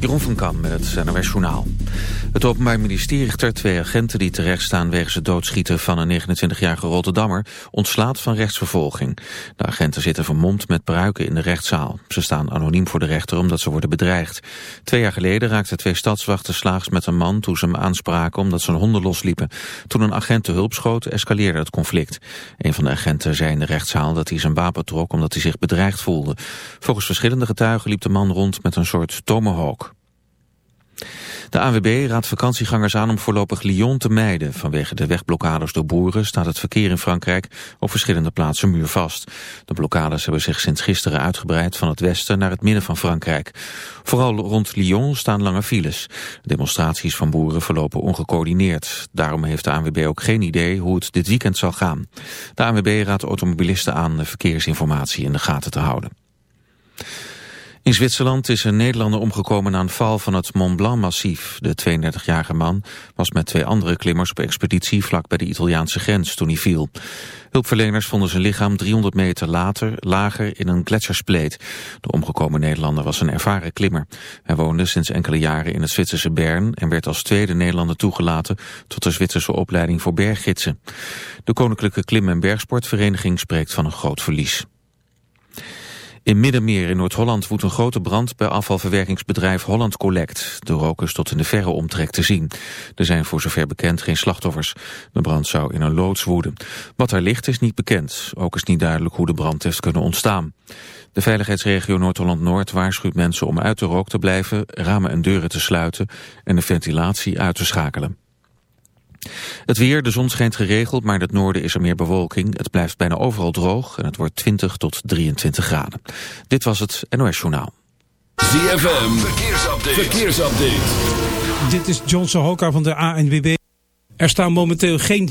Jeroen van Kam met het NOS Journaal. Het Openbaar Ministerie heeft er twee agenten die terechtstaan... wegens het doodschieten van een 29-jarige Rotterdammer... ontslaat van rechtsvervolging. De agenten zitten vermomd met pruiken in de rechtszaal. Ze staan anoniem voor de rechter omdat ze worden bedreigd. Twee jaar geleden raakten twee stadswachten slaags met een man... toen ze hem aanspraken omdat zijn honden losliepen. Toen een agent de hulp schoot, escaleerde het conflict. Een van de agenten zei in de rechtszaal dat hij zijn wapen trok... omdat hij zich bedreigd voelde. Volgens verschillende getuigen liep de man rond met een soort tomahawk. De AWB raadt vakantiegangers aan om voorlopig Lyon te mijden. Vanwege de wegblokkades door boeren staat het verkeer in Frankrijk op verschillende plaatsen muurvast. De blokkades hebben zich sinds gisteren uitgebreid van het westen naar het midden van Frankrijk. Vooral rond Lyon staan lange files. Demonstraties van boeren verlopen ongecoördineerd. Daarom heeft de ANWB ook geen idee hoe het dit weekend zal gaan. De ANWB raadt automobilisten aan de verkeersinformatie in de gaten te houden. In Zwitserland is een Nederlander omgekomen na een val van het Mont Blanc-massief. De 32-jarige man was met twee andere klimmers op expeditie vlak bij de Italiaanse grens toen hij viel. Hulpverleners vonden zijn lichaam 300 meter later lager in een gletsjerspleet. De omgekomen Nederlander was een ervaren klimmer. Hij woonde sinds enkele jaren in het Zwitserse Bern en werd als tweede Nederlander toegelaten tot de Zwitserse opleiding voor berggidsen. De Koninklijke Klim- en Bergsportvereniging spreekt van een groot verlies. In Middenmeer in Noord-Holland woedt een grote brand bij afvalverwerkingsbedrijf Holland Collect. De rook is tot in de verre omtrek te zien. Er zijn voor zover bekend geen slachtoffers. De brand zou in een loods woeden. Wat er ligt is niet bekend. Ook is niet duidelijk hoe de brand heeft kunnen ontstaan. De veiligheidsregio Noord-Holland-Noord waarschuwt mensen om uit de rook te blijven, ramen en deuren te sluiten en de ventilatie uit te schakelen. Het weer, de zon schijnt geregeld, maar in het noorden is er meer bewolking. Het blijft bijna overal droog en het wordt 20 tot 23 graden. Dit was het NOS Journaal. ZFM, verkeersupdate. verkeersupdate. Dit is John Sohoka van de ANWB. Er staan momenteel geen...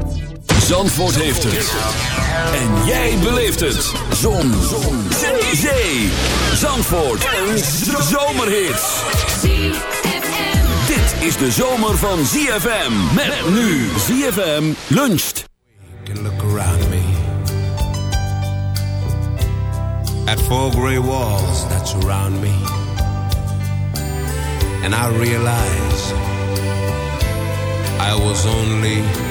Zandvoort heeft het. En jij beleeft het. Zon. Zon. Zee. Zee. Zandvoort. Een zomerhit. Dit is de zomer van ZFM. Met nu ZFM luncht. look around me At four gray walls that surround me And I realize I was only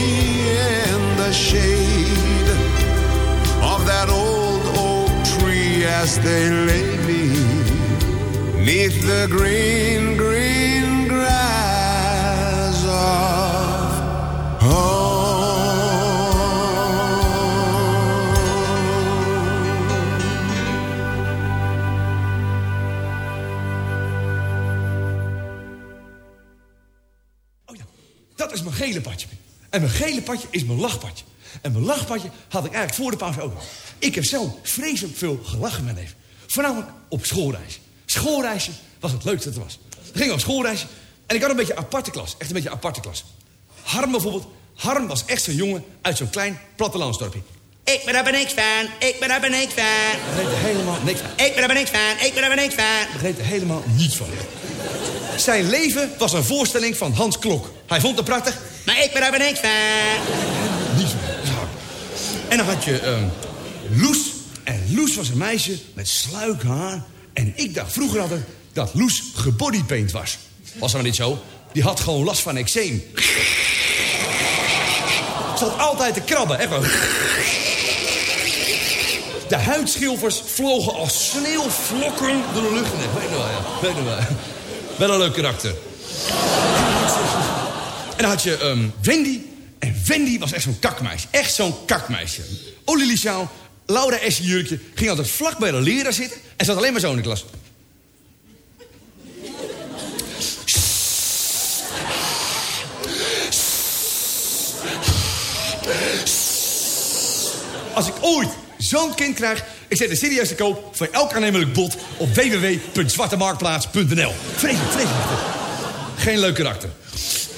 shade of that old oak tree as they lay me neath the green, green En mijn gele padje is mijn lachpadje. En mijn lachpadje had ik eigenlijk voor de pauze ook al. Ik heb zelf vreselijk veel gelachen in mijn leven. Voornamelijk op schoolreis. Schoolreisje was het leukste dat er was. We gingen op schoolreisje. En ik had een beetje een aparte klas. Echt een beetje een aparte klas. Harm bijvoorbeeld. Harm was echt zo'n jongen uit zo'n klein plattelandsdorpje. Ik ben er niks van, ik ben er niks van. Begreep er helemaal niks van. Ik ben er niks van, ik ben er niks van. Begreep er helemaal niets van. Zijn leven was een voorstelling van Hans Klok. Hij vond het prachtig. Maar ik ben er niks van. En dan had je ehm, Loes. En Loes was een meisje met sluik haar. En ik dacht vroeger altijd dat Loes gebodypaint was. Was dat niet zo? Die had gewoon last van eczeem. Zat altijd te krabben. De huidschilfers vlogen als sneeuwvlokken door de lucht. Nee, weet je wel, ja. Weet je wel. Wel een leuk karakter. En dan had je ehm, Wendy. En Wendy was echt zo'n kakmeisje. Echt zo'n kakmeisje. Olili sjaal, Laura Essie jurkje. Ging altijd vlak bij de leraar zitten. En zat alleen maar zo in de klas. Als ik ooit zo'n kind krijg... ik zet een serieuze koop voor elk aannemelijk bod... op www.zwartemarktplaats.nl. Vreselijk, vreselijk. Geen leuk karakter.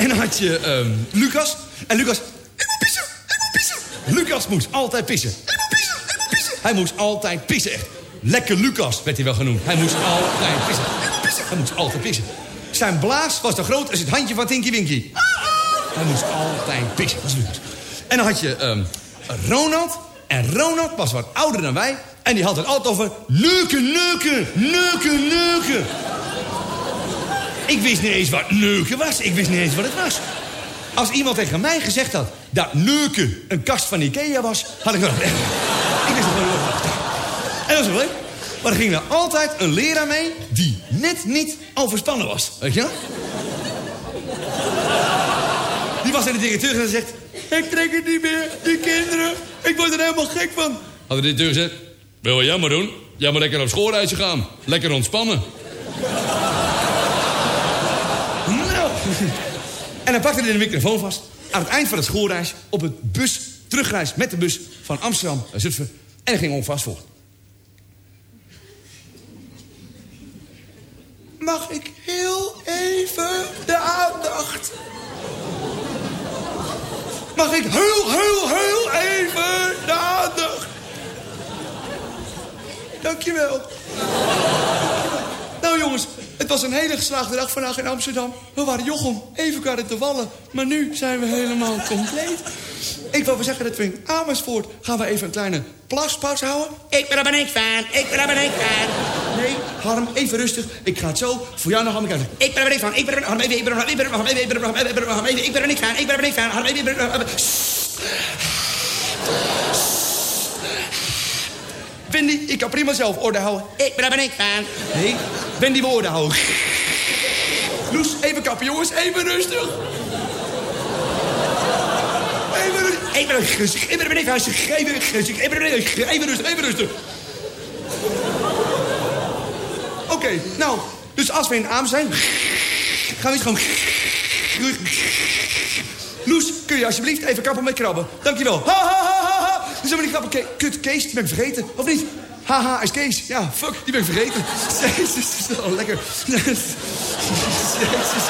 En dan had je ehm, Lucas. En Lucas... Ik moet pissen, ik moet pissen. Lucas moest altijd pissen. Ik moet pissen, ik moet pissen. Hij moest altijd pissen, echt. Lekker Lucas werd hij wel genoemd. Hij moest altijd pissen. Ik moet pissen. Hij moest altijd pissen. Zijn blaas was zo groot als het handje van Tinky Winky. Hij moest altijd pissen. Dat was Lucas. En dan had je ehm, Ronald. En Ronald was wat ouder dan wij. En die had het altijd over neuken, neuken, neuken, neuken. Ik wist niet eens wat neuken was. Ik wist niet eens wat het was. Als iemand tegen mij gezegd had dat neuken een kast van Ikea was... had ik wel. Ik wist het wat En dat was wel leuk. Maar er ging er altijd een leraar mee die net niet overspannen was. Weet je wel? Die was naar de directeur en zegt... Ik trek het niet meer, die kinderen. Ik word er helemaal gek van. Had de directeur gezegd... Wil jij maar doen? Moet lekker op schoolreisje gaan. Lekker ontspannen. En dan pakte hij de microfoon vast. Aan het eind van het schoolreis... op het bus, terugreis met de bus van Amsterdam naar Zutphen. En ging onvast voor. Mag ik heel even de aandacht? Mag ik heel, heel, heel even de aandacht? Dankjewel. Nou jongens, het was een hele geslaagde dag vandaag in Amsterdam. We waren Jochem, even elkaar te wallen. Maar nu zijn we helemaal compleet. Ik wil wel zeggen dat we in Amersfoort... gaan we even een kleine plaspauze houden. Ik ben er niks van, ik ben er niks van. Nee, Harm, even rustig. Ik ga het zo voor jou nog aan elkaar zeggen. Ik ben er niks van, ik ben er Harm, even, ik ben er ik ben er Harm, even, ik ben er Harm, ik ben er Harm, even, ik ben er niks van, ik ben er van. Harm, even, ik ben er Wendy, ik kan prima zelf orde houden. Ik ben er niks van. Nee, Wendy wil orde houden. Loes, even kappen, jongens. Even rustig. Even rustig. Ik ben ik ben niks van, even rustig, ik ben er niks van. Even rustig, even rustig. Oké, nou, dus als we in Aam zijn... gaan we eens gewoon... Loes, kun je alsjeblieft even kappen met krabben? Dankjewel. Ha, ha, ha, Dus dan ben ik grappig. Ke kut, Kees, die ben ik vergeten. Of niet? Haha, is Kees. Ja, fuck, die ben ik vergeten. Jezus, dat is wel lekker. Jezus, Jezus.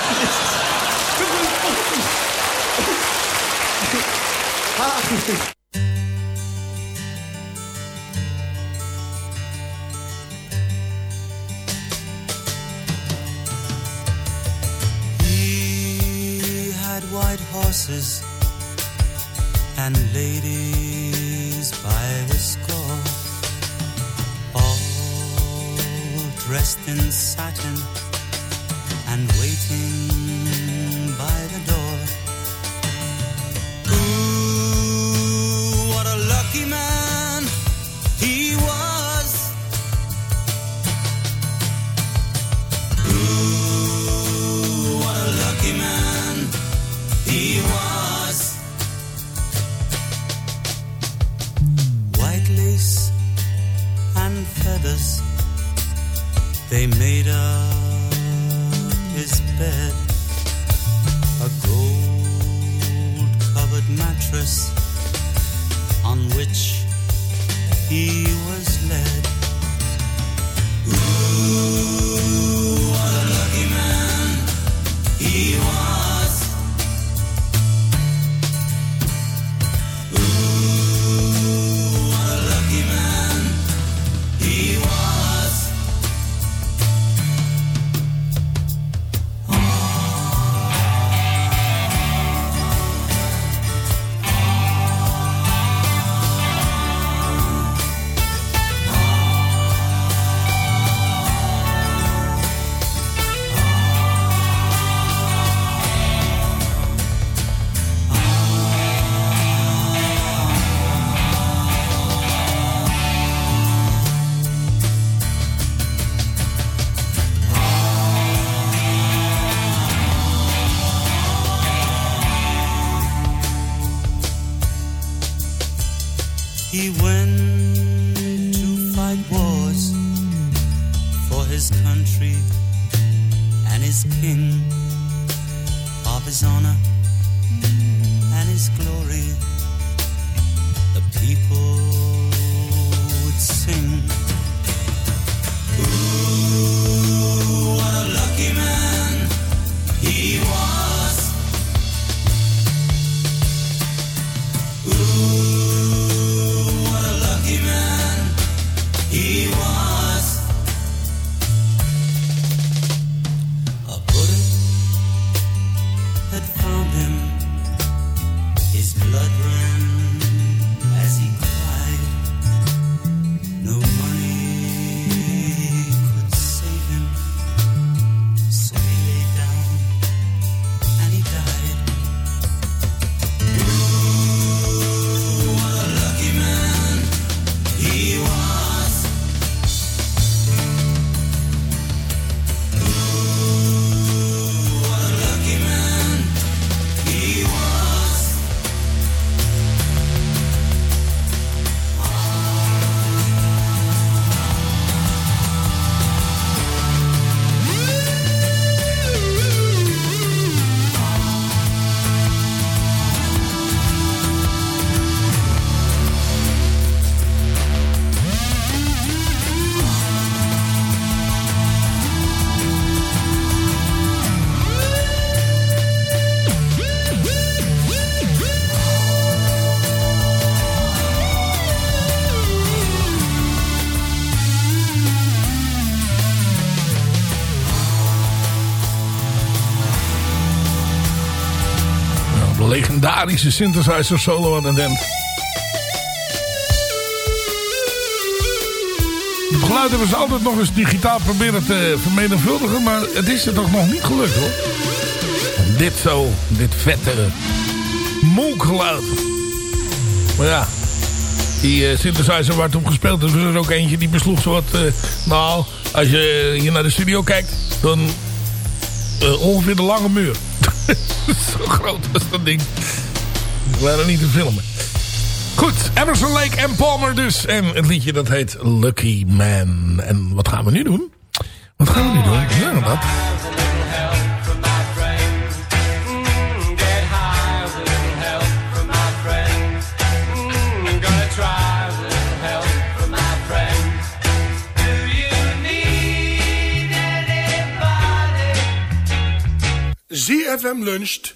Ha. He had white horses and ladies by the score, all dressed in satin and waiting legendarische synthesizer solo aan het eind. Het geluid hebben ze altijd nog eens digitaal proberen te vermenigvuldigen. Maar het is er toch nog niet gelukt hoor. Dit zo, dit vette molkgeluid. Maar ja, die eh, synthesizer waar het op gespeeld is, was er ook eentje die besloeg zo wat... eh, nou, als je hier naar de studio kijkt, dan eh, ongeveer de lange muur. Zo groot was dat ding. Waren niet te filmen. Goed, Emerson Lake en Palmer dus. En het liedje dat heet Lucky Man. En wat gaan we nu doen? Wat gaan we nu doen? Ja, dat. ZFM Luncht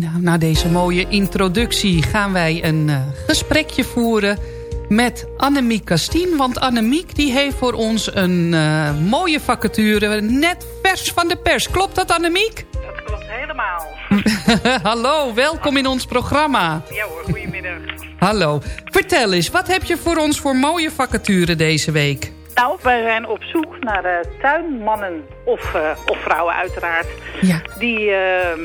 Nou, na deze mooie introductie gaan wij een eh, gesprekje voeren met Annemiek Kastien. Want Annemiek die heeft voor ons een eh, mooie vacature, net vers van de pers. Klopt dat Annemiek? Dat klopt helemaal. Hallo, welkom in ons programma. Ja hoor, goedemiddag. Hallo. Vertel eens, wat heb je voor ons voor mooie vacature deze week? Nou, wij zijn op zoek naar eh, tuinmannen of, of vrouwen uiteraard. Ja. Die ehm,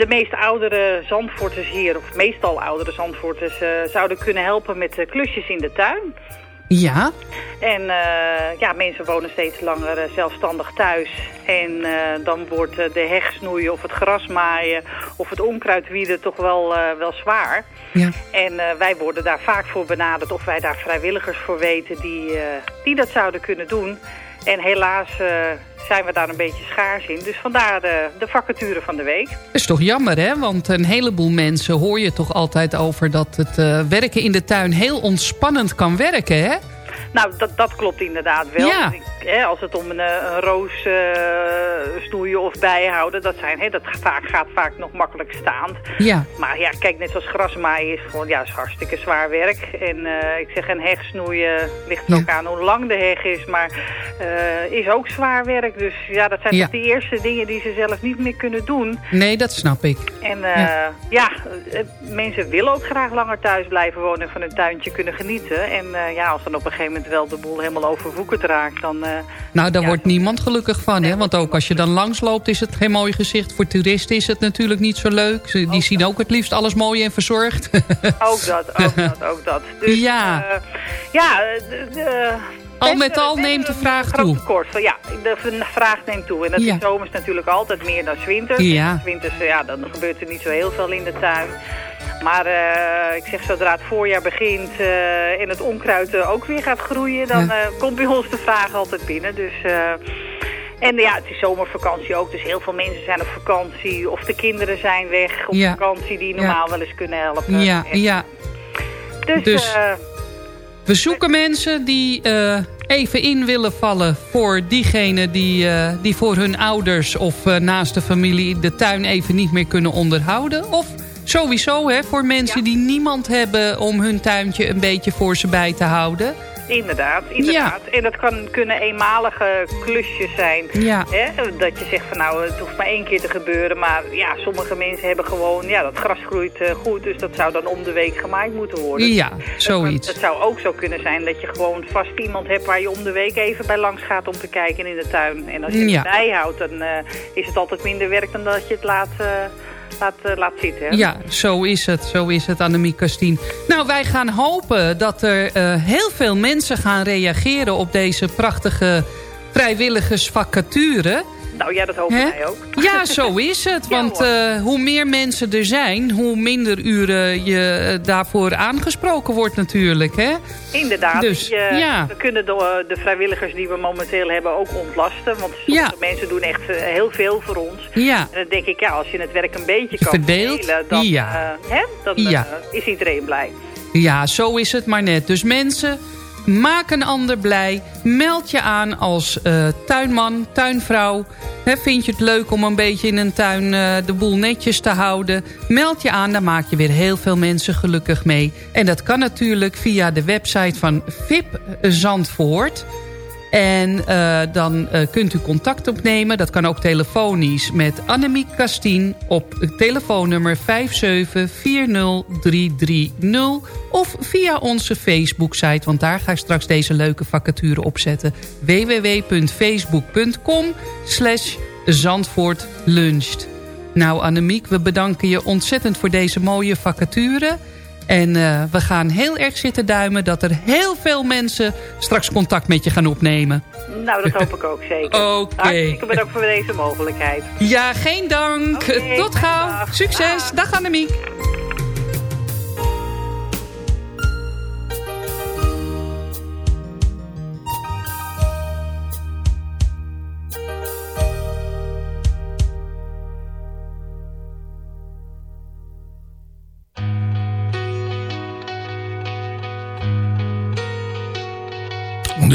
de meest oudere zandvoorters hier, of meestal oudere zandvoorters, eh, zouden kunnen helpen met eh, klusjes in de tuin. Ja, En eh, ja, mensen wonen steeds langer zelfstandig thuis. En dan wordt de heg snoeien of het gras maaien of het onkruid wieden toch wel, wel zwaar. ja. En wij worden daar vaak voor benaderd of wij daar vrijwilligers voor weten die, die dat zouden kunnen doen. En helaas eh, zijn we daar een beetje schaars in. Dus vandaar de, de vacature van de week. Dat is toch jammer, hè? Want een heleboel mensen hoor je toch altijd over... dat het eh, werken in de tuin heel ontspannend kan werken, hè? Nou, dat, dat klopt inderdaad wel. Ja. Hè, als het om een, eh, een roos eh, snoeien of bijhouden, dat, zijn, hè, dat vaak, gaat vaak nog makkelijk staand. Ja. Maar ja, kijk, net zoals grasmaaien is gewoon ja, is hartstikke zwaar werk. En eh, ik zeg, een heg snoeien ligt er ook aan hoe lang de heg is, maar is ook zwaar werk. Dus ja, dat zijn Ja. toch de eerste dingen die ze zelf niet meer kunnen doen. Nee, dat snap ik. En Ja. ja, mensen willen ook graag langer thuis blijven wonen en van hun tuintje kunnen genieten. En ja, als dan op een gegeven moment wel de boel helemaal overwoekerd raakt, dan... eh, Nou, daar ja, wordt niemand gelukkig van, hè? Want ook als je dan langsloopt is het geen mooi gezicht. Voor toeristen is het natuurlijk niet zo leuk. Ze- Die zien ook het liefst alles mooi en verzorgd. Ook dat, ook dat, ook dat. Dus, Ja. eh, ja, de, de- Al met al neemt de vraag toe. tekort ja, de vraag neemt toe. En dat Ja. is zomers natuurlijk altijd meer dan winters. Ja. Winters, ja, dan gebeurt er niet zo heel veel in de tuin. Maar eh, ik zeg, zodra het voorjaar begint eh, en het onkruid eh, ook weer gaat groeien... dan komt bij ons de vraag altijd binnen. Dus... en ja, het is zomervakantie ook, dus heel veel mensen zijn op vakantie. Of de kinderen zijn weg op Ja. vakantie die normaal wel eens kunnen helpen. Ja, En ja. Dus, Dus- We zoeken mensen die even in willen vallen voor diegenen die, die voor hun ouders of eh, naast de familie de tuin even niet meer kunnen onderhouden. Of sowieso hè, voor mensen die niemand hebben om hun tuintje een beetje voor ze bij te houden. Inderdaad, inderdaad. En dat kan, kunnen eenmalige klusjes zijn. Ja. Hè? Dat je zegt van nou, het hoeft maar één keer te gebeuren. Maar ja, sommige mensen hebben gewoon, ja, dat gras groeit eh, goed. Dus dat zou dan om de week gemaaid moeten worden. Ja, zoiets. Het zou ook zo kunnen zijn dat je gewoon vast iemand hebt waar je om de week even bij langs gaat om te kijken in de tuin. En als je het bijhoudt, dan eh, is het altijd minder werk dan dat je het laat, eh, eh, laat zitten. Ja, zo is het. Zo is het, Annemiek Kastien. Nou, wij gaan hopen dat er eh, heel veel mensen gaan reageren... op deze prachtige vrijwilligersvacature. Nou ja, dat hopen Hè? wij ook. Ja, zo is het. Want eh, hoe meer mensen er zijn... hoe minder uren je eh, daarvoor aangesproken wordt natuurlijk. Hè? Inderdaad. Dus, eh, ja. We kunnen de, de vrijwilligers die we momenteel hebben ook ontlasten. Want sommige mensen doen echt heel veel voor ons. Ja. En dan denk ik, ja, als je het werk een beetje kan Verdeeld? verdelen, dan, hè, dan is iedereen blij. Ja, zo is het maar net. Dus mensen, maak een ander blij. Meld je aan als eh, tuinman, tuinvrouw. Vind je het leuk om een beetje in een tuin eh, de boel netjes te houden? Meld je aan, dan maak je weer heel veel mensen gelukkig mee. En dat kan natuurlijk via de website van VIP Zandvoort... En eh, dan eh, kunt u contact opnemen. Dat kan ook telefonisch met Annemiek Kastien op telefoonnummer 5740330. Of via onze Facebook-site, want daar ga ik straks deze leuke vacature opzetten. www.facebook.com slash zandvoortluncht. Nou Annemiek, we bedanken je ontzettend voor deze mooie vacature... En eh, we gaan heel erg zitten duimen dat er heel veel mensen straks contact met je gaan opnemen. Nou, dat hoop ik ook zeker. Oké. Hartstikke bedankt voor deze mogelijkheid. Ja, geen dank. Tot gauw. dag. Succes. Dag Annemiek.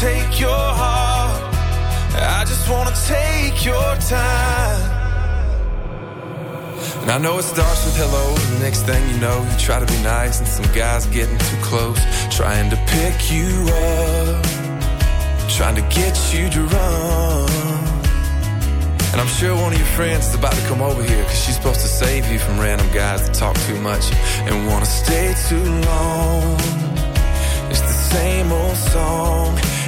Take your heart. I just wanna take your time. And I know it starts with hello. The next thing you know, you try to be nice, and some guy's getting too close, trying to pick you up, trying to get you to run. And I'm sure one of your friends is about to come over here, cause she's supposed to save you from random guys that talk too much and wanna stay too long. It's the same old song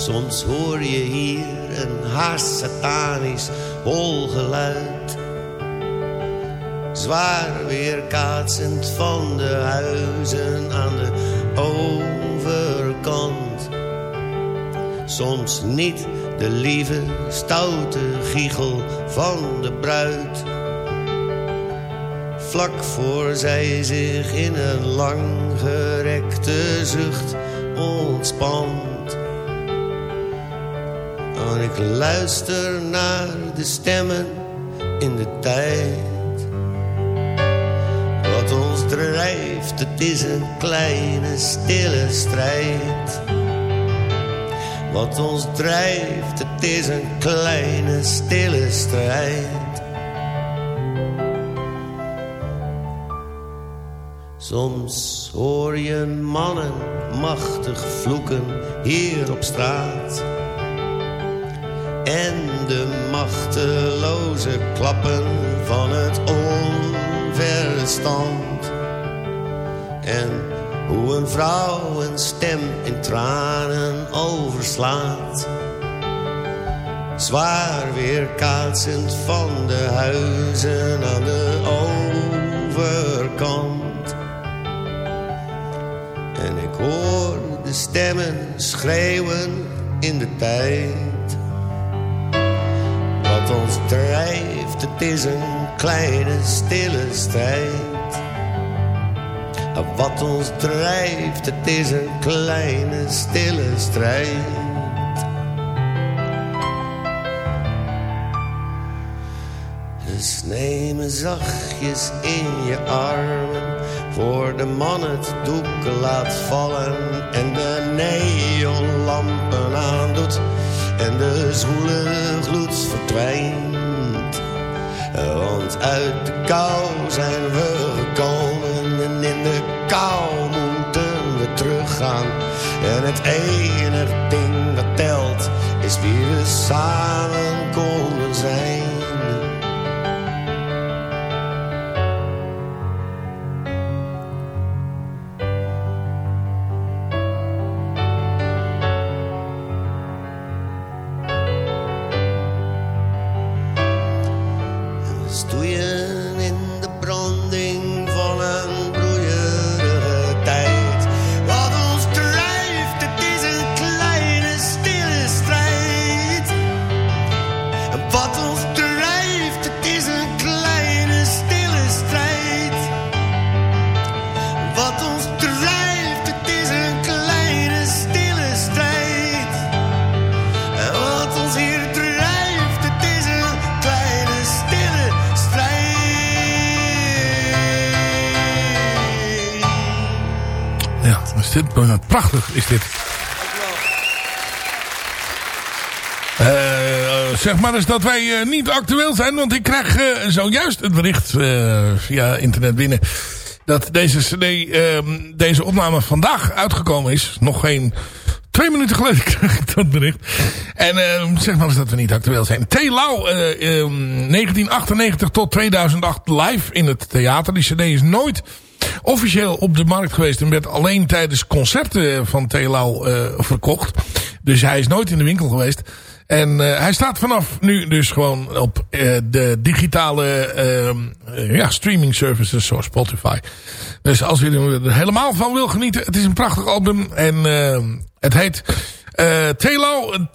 Soms hoor je hier een haast satanisch holgeluid. Zwaar weerkaatsend van de huizen aan de overkant. Soms niet de lieve, stoute giechel van de bruid. Vlak voor zij zich in een langgerekte zucht ontspant. En ik luister naar de stemmen in de tijd. Wat ons drijft, het is een kleine stille strijd. Wat ons drijft, het is een kleine stille strijd. Soms hoor je mannen machtig vloeken hier op straat en de machteloze klappen van het onverstand. En hoe een vrouw een stem in tranen overslaat. Zwaar weerkaatsend van de huizen aan de overkant. En ik hoor de stemmen schreeuwen in de tijd. Wat ons drijft, het is een kleine stille strijd. Wat ons drijft, het is een kleine stille strijd. Dus neem me zachtjes in je armen voor de man het doek laat vallen en de neonlampen aandoet en de zwoele gloed verdwijnt. Want uit de kou zijn we gekomen en in de kou moeten we teruggaan. En het enige ding dat telt is wie we samen konden zijn. Is dit. Eh, zeg maar eens dat wij eh, niet actueel zijn, want ik krijg eh, zojuist het bericht via internet binnen dat deze cd, ehm, deze opname vandaag uitgekomen is. Nog geen twee minuten geleden kreeg ik dat bericht. En ehm, zeg maar eens dat we niet actueel zijn. T. Lau, eh, ehm, 1998 tot 2008 live in het theater. Die cd is nooit officieel op de markt geweest en werd alleen tijdens concerten van Telau eh verkocht. Dus hij is nooit in de winkel geweest. En eh, hij staat vanaf nu dus gewoon op eh, de digitale eh, ja, streaming services zoals Spotify. Dus als u er helemaal van wil genieten, het is een prachtig album. En het heet eh Telau 1998-2008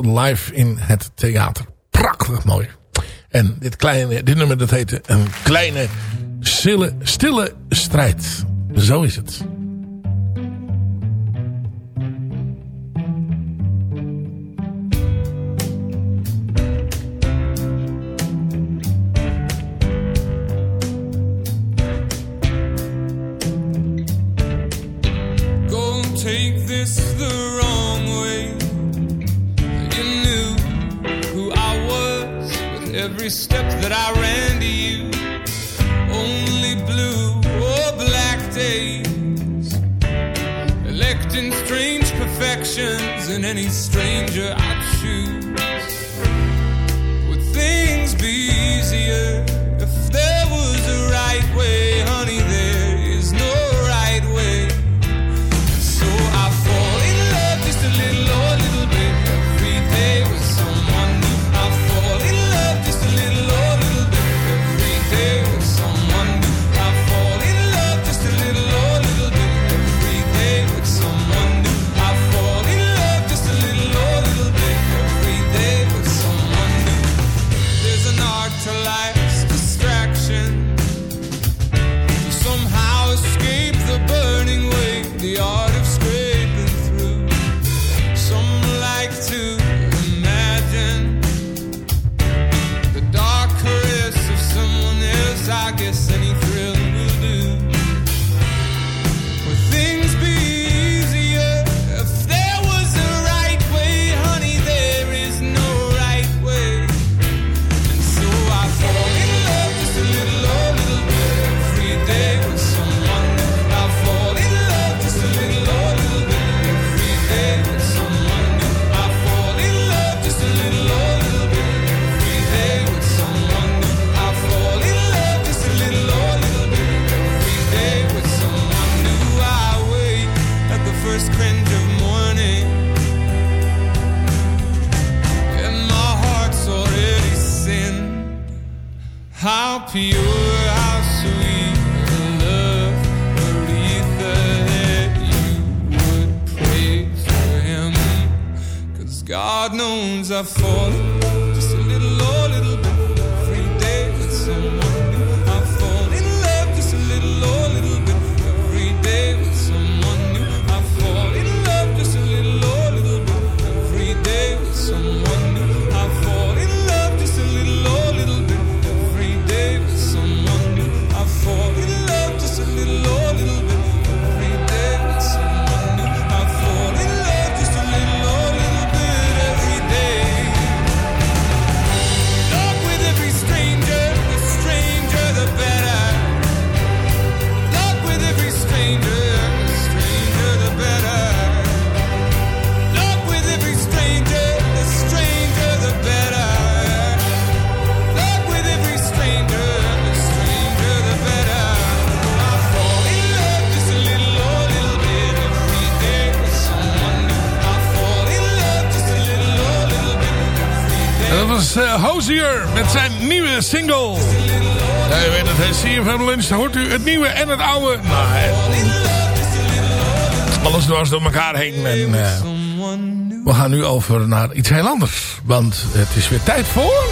live in het theater. Prachtig mooi. En dit, kleine, dit nummer dat heette Een kleine stille, stille strijd. Zo is het. Met zijn nieuwe single. Ja, weet het, hè, CFM Lunch, dan hoort u het nieuwe en het oude. Nou, alles dwars door elkaar heen. En, eh, we gaan nu over naar iets heel anders. Want het is weer tijd voor...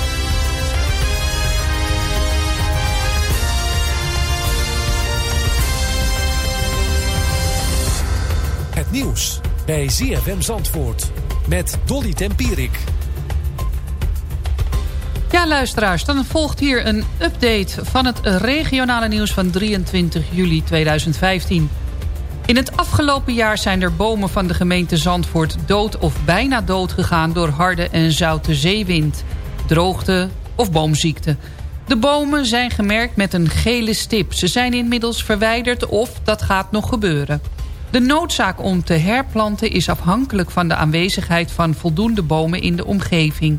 Het nieuws bij ZFM Zandvoort met Dolly Tempierik. Ja, luisteraars, dan volgt hier een update van het regionale nieuws van 23 juli 2015. In het afgelopen jaar zijn er bomen van de gemeente Zandvoort dood of bijna dood gegaan door harde en zoute zeewind, droogte of boomziekte. De bomen zijn gemerkt met een gele stip. Ze zijn inmiddels verwijderd of dat gaat nog gebeuren. De noodzaak om te herplanten is afhankelijk van de aanwezigheid van voldoende bomen in de omgeving.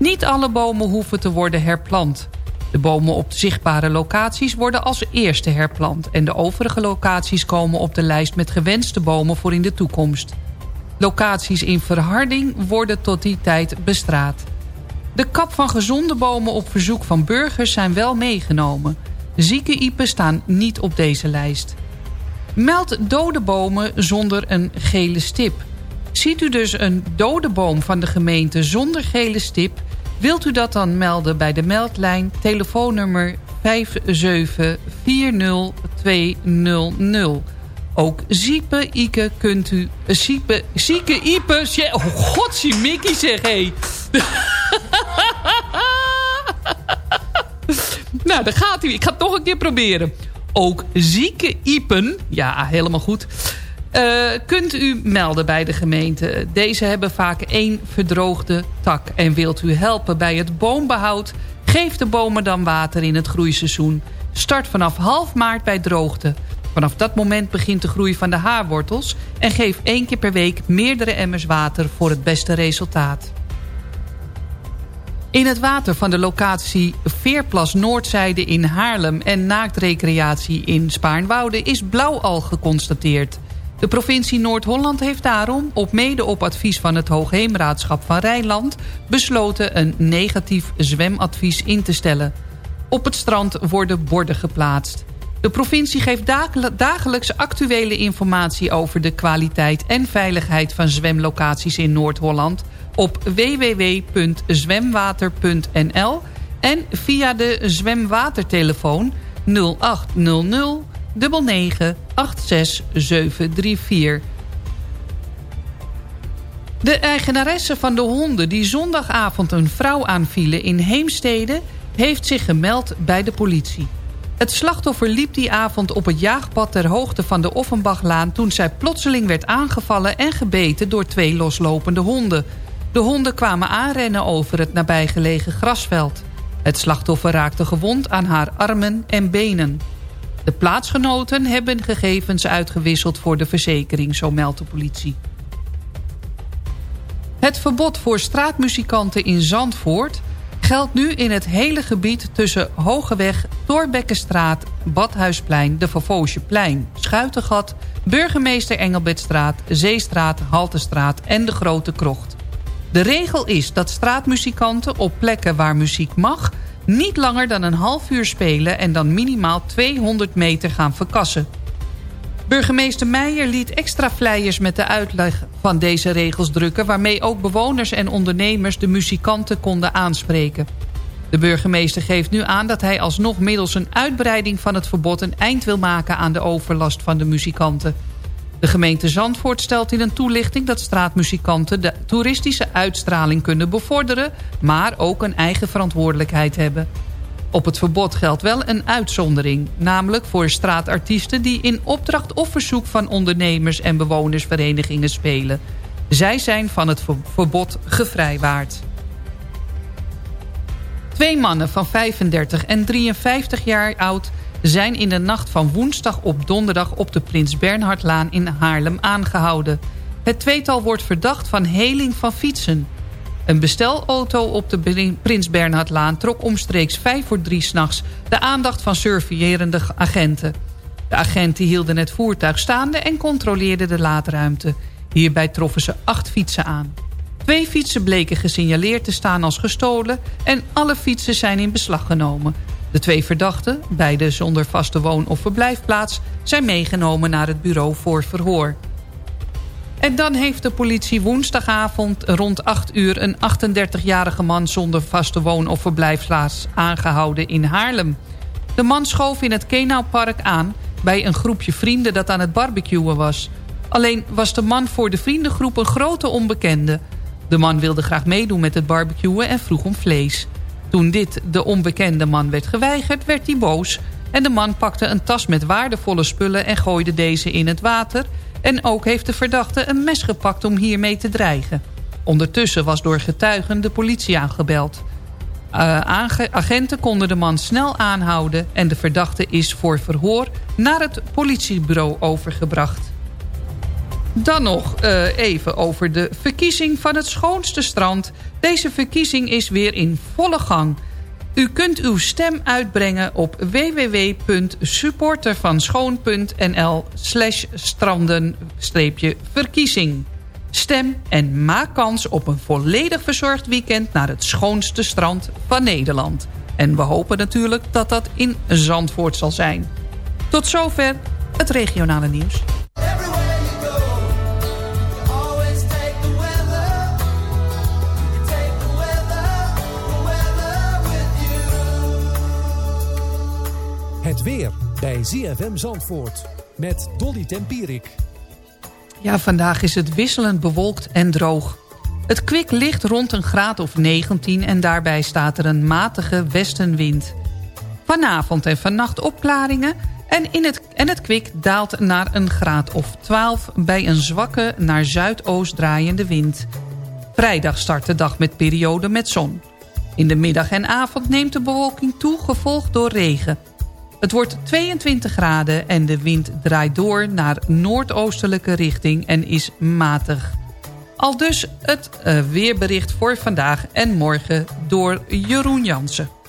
Niet alle bomen hoeven te worden herplant. De bomen op zichtbare locaties worden als eerste herplant... en de overige locaties komen op de lijst met gewenste bomen voor in de toekomst. Locaties in verharding worden tot die tijd bestraat. De kap van gezonde bomen op verzoek van burgers zijn wel meegenomen. Zieke iepen staan niet op deze lijst. Meld dode bomen zonder een gele stip. Ziet u dus een dode boom van de gemeente zonder gele stip... wilt u dat dan melden bij de meldlijn telefoonnummer 5740200. Ook Ziepe Ike kunt u... Ziepe, zieke Ipe... Oh, godsie Mickey zeg, hé. nou, daar gaat hij. Ik ga het nog een keer proberen. Ook zieke iepen, ja, helemaal goed... Uh, kunt u melden bij de gemeente. Deze hebben vaak één verdroogde tak. En wilt u helpen bij het boombehoud... geef de bomen dan water in het groeiseizoen. Start vanaf half maart bij droogte. Vanaf dat moment begint de groei van de haarwortels... en geef één keer per week meerdere emmers water voor het beste resultaat. In het water van de locatie Veerplas Noordzijde in Haarlem... en naaktrecreatie in Spaarnwoude is blauwal geconstateerd... De provincie Noord-Holland heeft daarom, op mede op advies van het Hoogheemraadschap van Rijnland... besloten een negatief zwemadvies in te stellen. Op het strand worden borden geplaatst. De provincie geeft dagelijks actuele informatie over de kwaliteit en veiligheid van zwemlocaties in Noord-Holland op www.zwemwater.nl en via de zwemwatertelefoon 0800 9 86734. De eigenaresse van de honden die zondagavond een vrouw aanvielen in Heemstede... heeft zich gemeld bij de politie. Het slachtoffer liep die avond op het jaagpad ter hoogte van de Offenbachlaan... toen zij plotseling werd aangevallen en gebeten door twee loslopende honden. De honden kwamen aanrennen over het nabijgelegen grasveld. Het slachtoffer raakte gewond aan haar armen en benen. De plaatsgenoten hebben gegevens uitgewisseld voor de verzekering, zo meldt de politie. Het verbod voor straatmuzikanten in Zandvoort geldt nu in het hele gebied tussen Hogeweg, Torbekkenstraat, Badhuisplein, de Vervoosjeplein, Schuitengat, Burgemeester Engelbertstraat, Zeestraat, Haltestraat en de Grote Krocht. De regel is dat straatmuzikanten op plekken waar muziek mag niet langer dan een half uur spelen... en dan minimaal 200 meter gaan verkassen. Burgemeester Meijer liet extra flyers met de uitleg van deze regels drukken... waarmee ook bewoners en ondernemers de muzikanten konden aanspreken. De burgemeester geeft nu aan dat hij alsnog middels een uitbreiding van het verbod... een eind wil maken aan de overlast van de muzikanten. De gemeente Zandvoort stelt in een toelichting dat straatmuzikanten... de toeristische uitstraling kunnen bevorderen... maar ook een eigen verantwoordelijkheid hebben. Op het verbod geldt wel een uitzondering. Namelijk voor straatartiesten die in opdracht of verzoek van ondernemers en bewonersverenigingen spelen. Zij zijn van het verbod gevrijwaard. Twee mannen van 35 en 53 jaar oud zijn in de nacht van woensdag op donderdag op de Prins Bernhardlaan in Haarlem aangehouden. Het tweetal wordt verdacht van heling van fietsen. Een bestelauto op de Prins Bernhardlaan trok omstreeks 5 voor 3 s'nachts de aandacht van surveillerende agenten. De agenten hielden het voertuig staande en controleerden de laadruimte. Hierbij troffen ze acht fietsen aan. Twee fietsen bleken gesignaleerd te staan als gestolen... en alle fietsen zijn in beslag genomen. De twee verdachten, beide zonder vaste woon- of verblijfplaats... zijn meegenomen naar het bureau voor verhoor. En dan heeft de politie woensdagavond rond 8 uur... een 38-jarige man zonder vaste woon- of verblijfplaats aangehouden in Haarlem. De man schoof in het Kenaupark aan bij een groepje vrienden dat aan het barbecuen was. Alleen was de man voor de vriendengroep een grote onbekende. De man wilde graag meedoen met het barbecuen en vroeg om vlees. Toen dit de onbekende man werd geweigerd, werd hij boos... en de man pakte een tas met waardevolle spullen en gooide deze in het water... En ook heeft de verdachte een mes gepakt om hiermee te dreigen. Ondertussen was door getuigen de politie aangebeld. Uh, agenten konden de man snel aanhouden... en de verdachte is voor verhoor naar het politiebureau overgebracht. Dan nog uh, even over de verkiezing van het schoonste strand. Deze verkiezing is weer in volle gang... U kunt uw stem uitbrengen op www.supportervanschoon.nl slash stranden-verkiezing. Stem en maak kans op een volledig verzorgd weekend... naar het schoonste strand van Nederland. En we hopen natuurlijk dat dat in Zandvoort zal zijn. Tot zover het regionale nieuws. Weer bij ZFM Zandvoort met Dolly Tempierik. Ja, vandaag is het wisselend bewolkt en droog. Het kwik ligt rond een graad of 19 en daarbij staat er een matige westenwind. Vanavond en vannacht opklaringen en, in het, en het kwik daalt naar een graad of 12... bij een zwakke naar zuidoost draaiende wind. Vrijdag start de dag met periode met zon. In de middag en avond neemt de bewolking toe, gevolgd door regen. Het wordt 22 graden en de wind draait door naar noordoostelijke richting en is matig. Al dus het uh, weerbericht voor vandaag en morgen door Jeroen Jansen.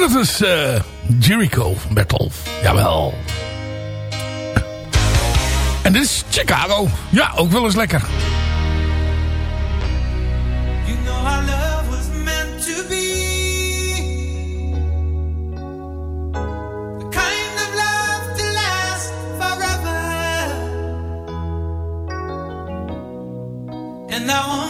Dat is eh, Jericho van Battle. Jawel. En dit is Chicago. Ja, ook wel eens lekker. You know our love was meant to be the kind of love to last forever. And I want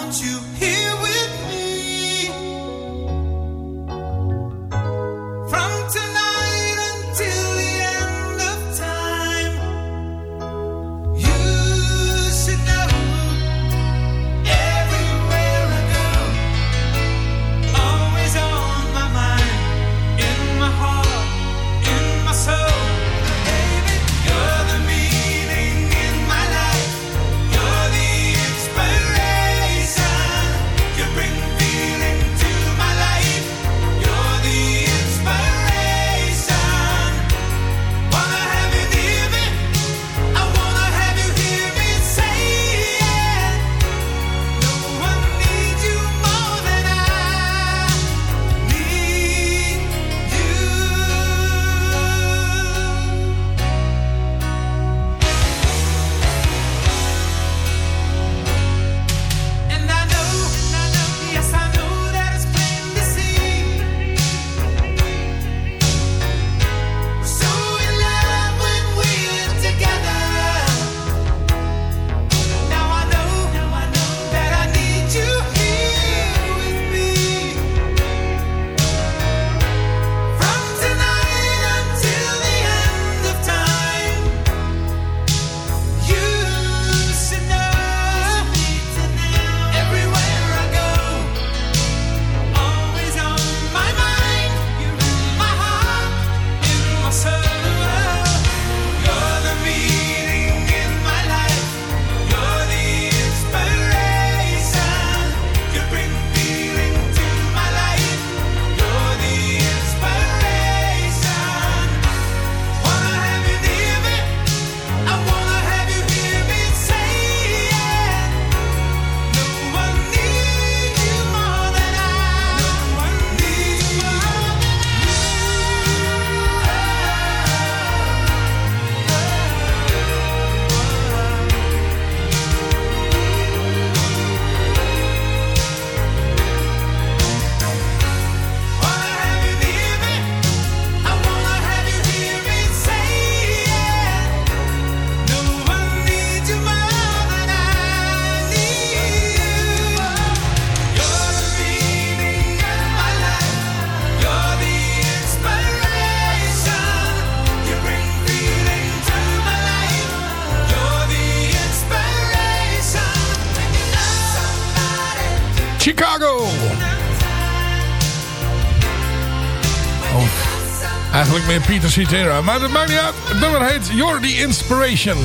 Peter Cetera. Maar dat maakt niet uit. Het nummer heet You're the Inspiration.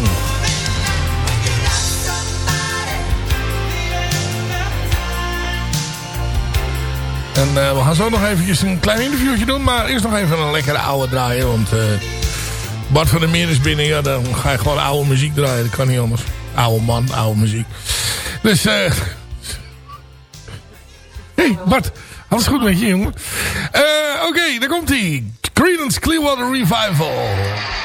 En eh, we gaan zo nog eventjes een klein interviewtje doen. Maar eerst nog even een lekkere oude draaien. Want eh, Bart van der Meer is binnen. Ja, dan ga je gewoon oude muziek draaien. Dat kan niet anders. Oude man, oude muziek. Dus... eh hey, Bart. Alles goed met je, jongen? Eh, Oké, daar komt hij. Creedence Clearwater Revival.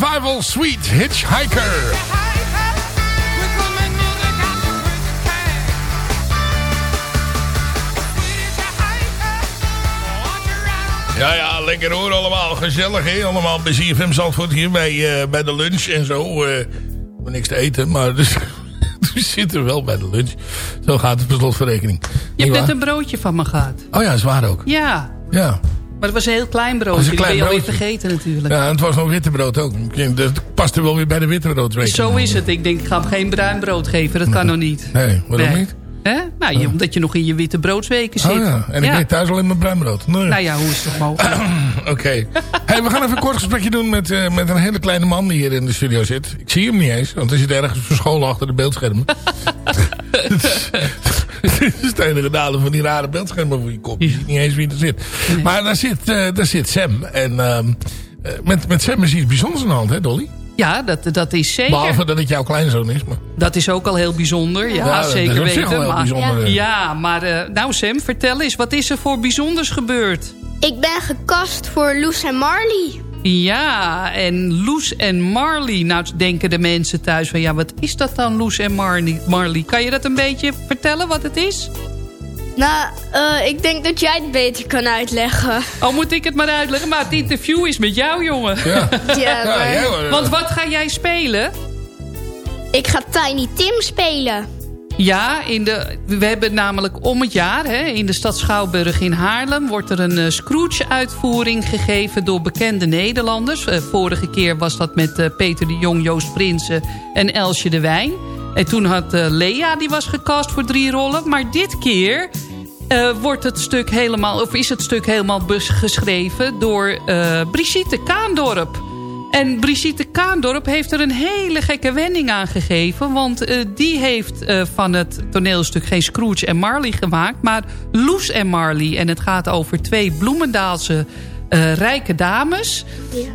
Revival Sweet Hitchhiker. Ja, ja, lekker hoor allemaal. Gezellig, hè? Allemaal bij ZFM Zandvoort hier bij, eh, bij de lunch en zo. maar niks te eten, maar dus, we zitten wel bij de lunch. Zo gaat het per slotverrekening. Je hebt net een broodje van me gehad. Oh ja, zwaar ook. Ja, Ja. Maar het was een heel klein Dat broodje. Die ben je alweer vergeten natuurlijk. Ja, het was nog witte brood ook. Dat paste wel weer bij de witte brood. Zo is het. Ik denk, ik ga hem geen bruin brood geven. Dat kan nog niet. Nee, waarom Nee. niet? Hè? Nou, je- omdat je nog in je witte broodsweken zit. Oh ja, en ik eet thuis alleen maar bruin brood. Nee. Nou ja, hoe is het mogelijk? Oké. Hey, we gaan even een kort gesprekje doen met, eh, met een hele kleine man die hier in de studio zit. Ik zie hem niet eens, want hij zit ergens verscholen achter de beeldschermen. Enige nadeel van die rare beeldschermen voor je kop. Je ziet niet eens wie er zit. Maar daar zit, eh, daar zit Sam. En ehm, eh, met, met Sam is iets bijzonders aan de hand, hè Dolly? Ja, dat, dat is zeker. Behalve dat het jouw kleinzoon is. Maar... Dat is ook al heel bijzonder. Ja, Ja, dat is zeker weten. maar, bijzonder, ja. ja. maar eh, nou Sam, vertel eens. Wat is er voor bijzonders gebeurd? Ik ben gekast voor Loes en Marley. Ja, en Loes en Marley. Nou denken de mensen thuis van... ja, wat is dat dan, Loes en Marley? Marley? Kan je dat een beetje vertellen, wat het is? Nou, eh, ik denk dat jij het beter kan uitleggen. Oh, moet ik het maar uitleggen? Maar het interview is met jou, jongen. Ja, Ja, maar- Want wat ga jij spelen? Ik ga Tiny Tim spelen. Ja, in de, we hebben namelijk om het jaar hè, in de stad Schouwburg in Haarlem... wordt er een eh, Scrooge-uitvoering gegeven door bekende Nederlanders. Eh, vorige keer was dat met Peter de Jong, Joost Prinsen en Elsje de Wijn. En toen had eh, Lea, die was gecast voor drie rollen. Maar dit keer eh, wordt het stuk helemaal, of is het stuk helemaal geschreven door eh, Brigitte Kaandorp. En Brigitte Kaandorp heeft er een hele gekke wending aan gegeven. Want die heeft van het toneelstuk geen Scrooge en Marley gemaakt. Maar Loes en Marley. En het gaat over twee Bloemendaalse rijke dames.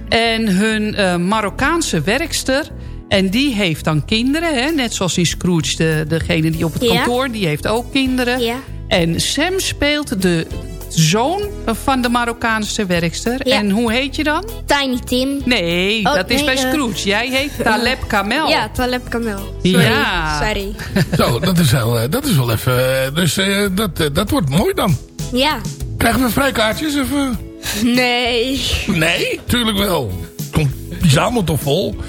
En hun Marokkaanse werkster. En die heeft dan kinderen. Hè? Net zoals in Scrooge, de, degene die op het Ja. kantoor. Die heeft ook kinderen. En Sam speelt de zoon van de Marokkaanse werkster. En hoe heet je dan? Tiny Tim. Nee, Oh, dat is bij eh, Scrooge. Jij heet Taleb Kamel. Ja, Taleb Kamel. Sorry. Ja. Sorry. Zo, dat is wel, eh, dat is wel even... eh, Dus eh, dat, dat wordt mooi dan. Ja. Krijgen we vrijkaartjes? Of, eh? Nee. Nee, tuurlijk wel. Komt die zamelt toch vol?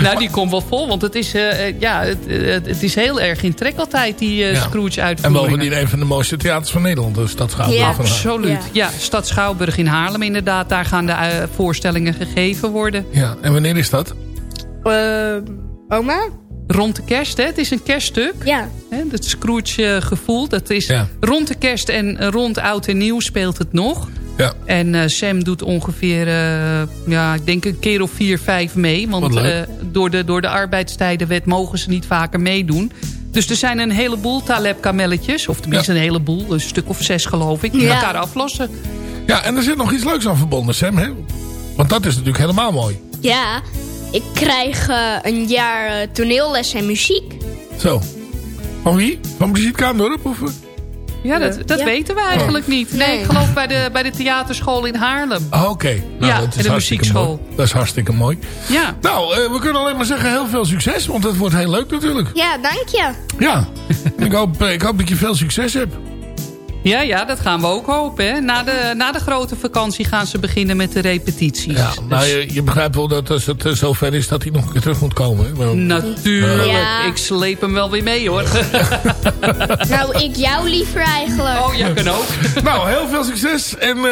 Nou, die komt wel vol, want het is, eh, eh, ja, het, het, het is heel erg in trek altijd, die eh, Ja. Scrooge En uitvoering. bovendien een van de mooiste theaters van Nederland. Dus dat gaat Ja, absoluut. Ja. Stad Schouwburg in Haarlem inderdaad. Daar gaan de eh, voorstellingen gegeven worden. Ja, en wanneer is dat? Ehm, oma? Rond de kerst, hè? Het is een kerststuk. Ja. Hè? Dat Scrooge eh, gevoel. Dat is rond de kerst en eh, rond oud en nieuw speelt het nog. Ja. En eh, Sam doet ongeveer, eh, ja, ik denk een keer of vier, vijf mee. Want eh, door, de, door de arbeidstijdenwet mogen ze niet vaker meedoen. Dus er zijn een heleboel Taleb-kamelletjes. Of tenminste een heleboel, een stuk of zes geloof ik. Die Ja. elkaar aflossen. Ja, en er zit nog iets leuks aan verbonden, Sam. Hè? Want dat is natuurlijk helemaal mooi. Ja. Ik krijg een jaar toneelles en muziek. Zo. Van wie? Van Brigitte Kaandorp? Of... Ja, dat, dat Ja. weten we eigenlijk niet. Nee, Nee. ik geloof bij de, bij de theaterschool in Haarlem. Ah, Oké. Nou, Ja, dat is en de muziekschool. mooi. Dat is hartstikke mooi. Ja. Nou, eh, we kunnen alleen maar zeggen heel veel succes. Want het wordt heel leuk natuurlijk. Ja, dank je. Ja. ik, hoop, eh, ik hoop dat je veel succes hebt. Ja, ja, dat gaan we ook hopen. Hè. Na, de, na de grote vakantie gaan ze beginnen met de repetities. Ja, nou, Dus je, je begrijpt wel dat als het eh, zover is dat hij nog een keer terug moet komen. Hè? Natuurlijk. Ja. Ik sleep hem wel weer mee hoor. Nou, ik jou liever eigenlijk. Oh, ja, kan ook. nou, heel veel succes. En eh,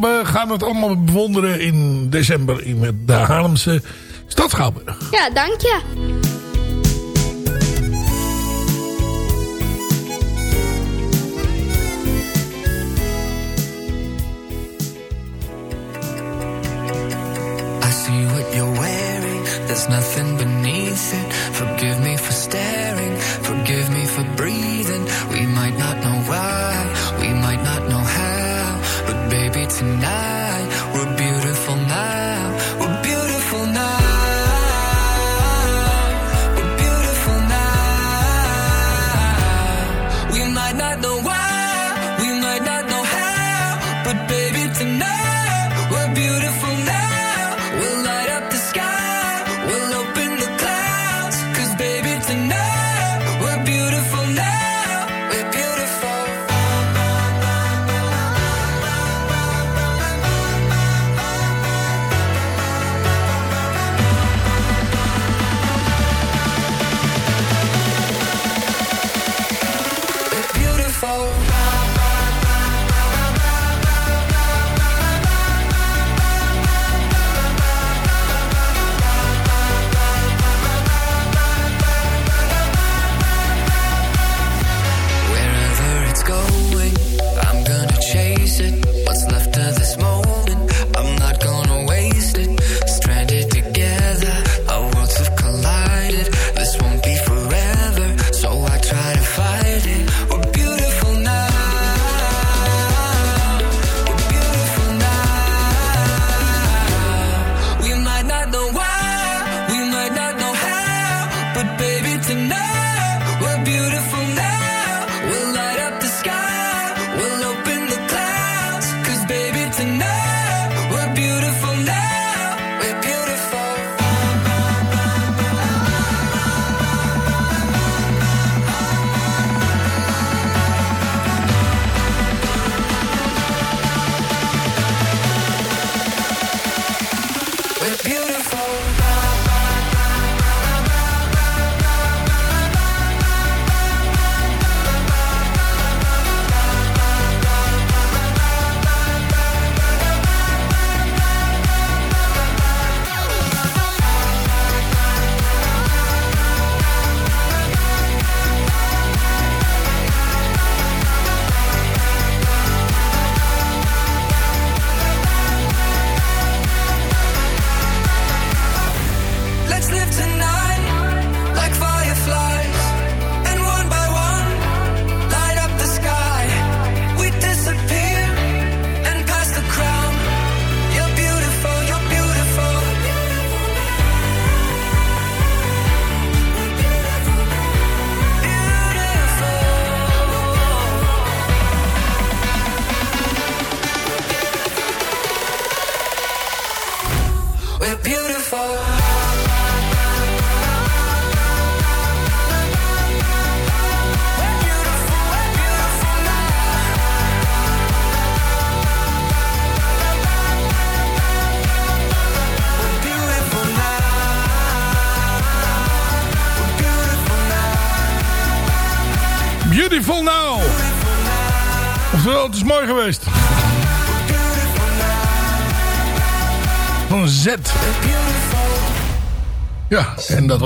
we gaan het allemaal bewonderen in december in de Haarlemse stad Schouwburg. Ja, dank je. There's nothing beneath it. Forgive me for staring, forgive me for breathing.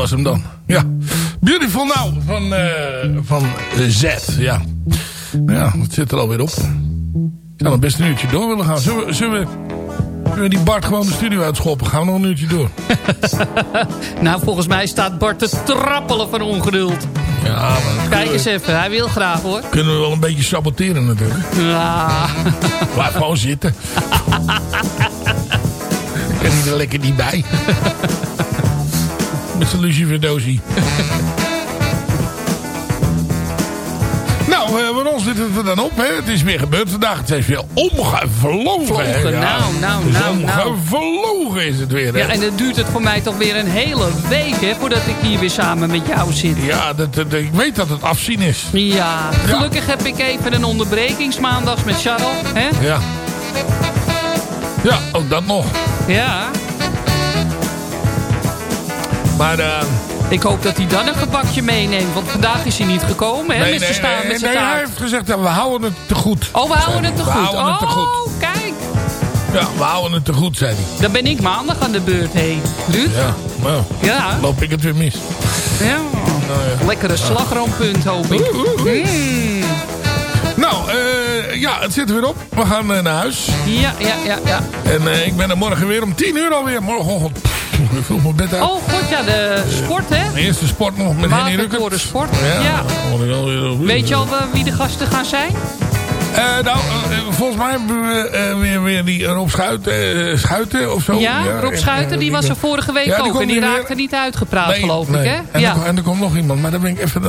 Was hem dan. Ja. Beautiful Now van, eh, van eh, Z. Ja. Ja, het zit er alweer op. Ik zou nog best een uurtje door willen gaan. Zullen we, zullen we, zullen we die Bart gewoon de studio uitschoppen? Gaan we nog een uurtje door? Nou, volgens mij staat Bart te trappelen van ongeduld. Ja, maar... Kijk eens even, hij wil graag hoor. Kunnen we wel een beetje saboteren natuurlijk. Ja. Blijf gewoon zitten. Ik kan hij er lekker niet bij. Met zijn luciferdoosie. nou, eh, voor ons zit het er dan op. Hè. Het is weer gebeurd vandaag. Het is weer omgevlogen. hè. Vlogen, Ja. nou, nou, nou, nou. Omgevlogen is het weer. Hè. Ja, en dan duurt het voor mij toch weer een hele week, hè, voordat ik hier weer samen met jou zit. Ja, dat, dat- ik weet dat het afzien is. Ja, gelukkig heb ik even een onderbrekingsmaandags met Charles, hè? Ja. Ja, ook dat nog. Ja. Maar... eh, Ik hoop dat hij dan een gebakje meeneemt, want vandaag is hij niet gekomen, hè, met zijn staan, met zijn nee, hij heeft gezegd dat we houden het te goed. Oh, we houden het te We goed. houden het te oh, goed. kijk. Ja, we houden het te goed, zei hij. Dan ben ik maandag aan de beurt, hé. Ruud? Ja, nou, Ja. loop ik het weer mis. Ja. Nou, ja. Lekkere slagroompunt, hoop ik. Mm. Nou, eh, ja, het zit er weer op. We gaan eh, naar huis. Ja, ja, ja, ja. En ik ben er morgen weer om 10 uur alweer. Morgenochtend. Bed uit. Oh, god, ja, de sport, hè? De eerste sport nog met Henny Rukker. Watertoren sport. Ja. Weet je al wie de gasten gaan zijn? Eh, nou, eh, volgens mij hebben we eh, weer, weer die Rob Schuiten, Schuiten of zo. Ja, Rob en, Schuiten, die was er vorige week Ja, ook. En die weer- raakte niet uitgepraat, Nee, geloof nee. ik, hè? En, ja. er, en er komt nog iemand, maar daar ben ik even